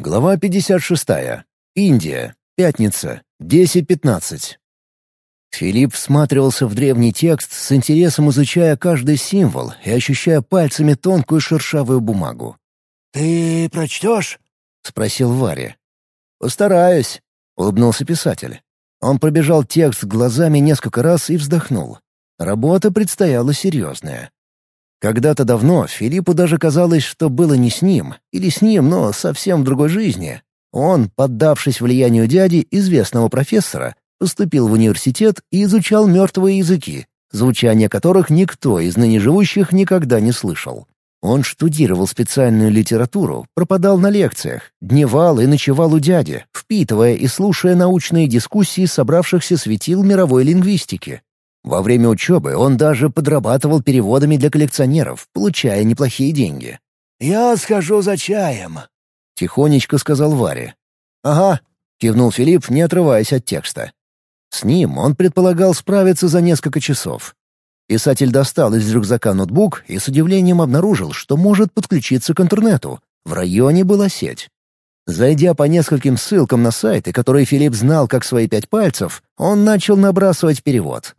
Глава 56. Индия. Пятница. 10.15. Филипп всматривался в древний текст с интересом изучая каждый символ и ощущая пальцами тонкую шершавую бумагу. «Ты прочтешь?» — спросил Варя. «Постараюсь», — улыбнулся писатель. Он пробежал текст глазами несколько раз и вздохнул. Работа предстояла серьезная. Когда-то давно Филиппу даже казалось, что было не с ним, или с ним, но совсем в другой жизни. Он, поддавшись влиянию дяди, известного профессора, поступил в университет и изучал мертвые языки, звучание которых никто из ныне живущих никогда не слышал. Он штудировал специальную литературу, пропадал на лекциях, дневал и ночевал у дяди, впитывая и слушая научные дискуссии собравшихся светил мировой лингвистики. Во время учебы он даже подрабатывал переводами для коллекционеров, получая неплохие деньги. «Я схожу за чаем», — тихонечко сказал Варе. «Ага», — кивнул Филипп, не отрываясь от текста. С ним он предполагал справиться за несколько часов. Писатель достал из рюкзака ноутбук и с удивлением обнаружил, что может подключиться к интернету. В районе была сеть. Зайдя по нескольким ссылкам на сайты, которые Филипп знал как свои пять пальцев, он начал набрасывать перевод.